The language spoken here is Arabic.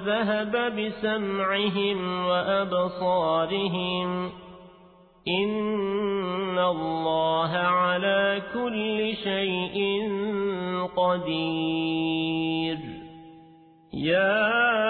لذهب بسمعهم وأبصارهم إن الله على كل شيء قدير يا